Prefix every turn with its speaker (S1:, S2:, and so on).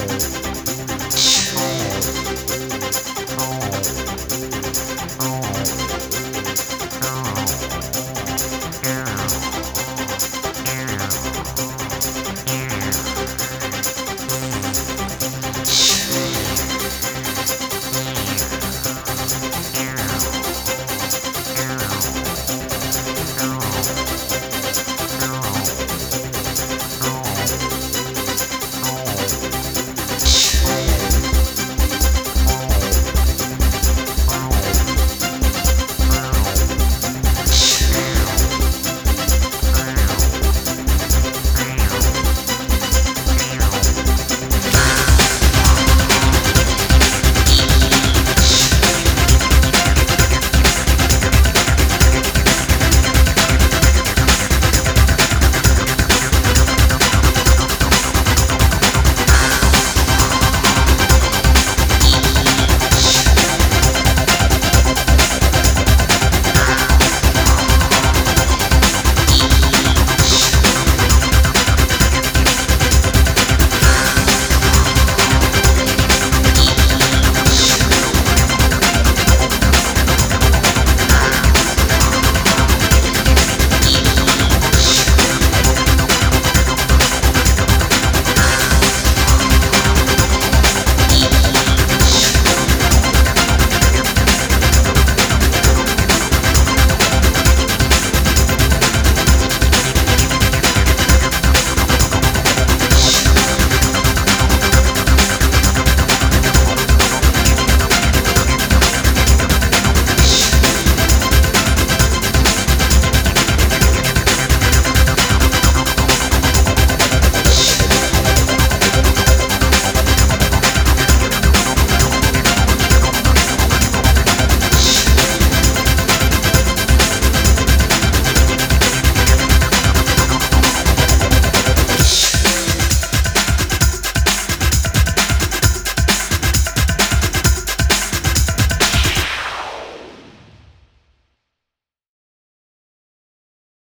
S1: Oh.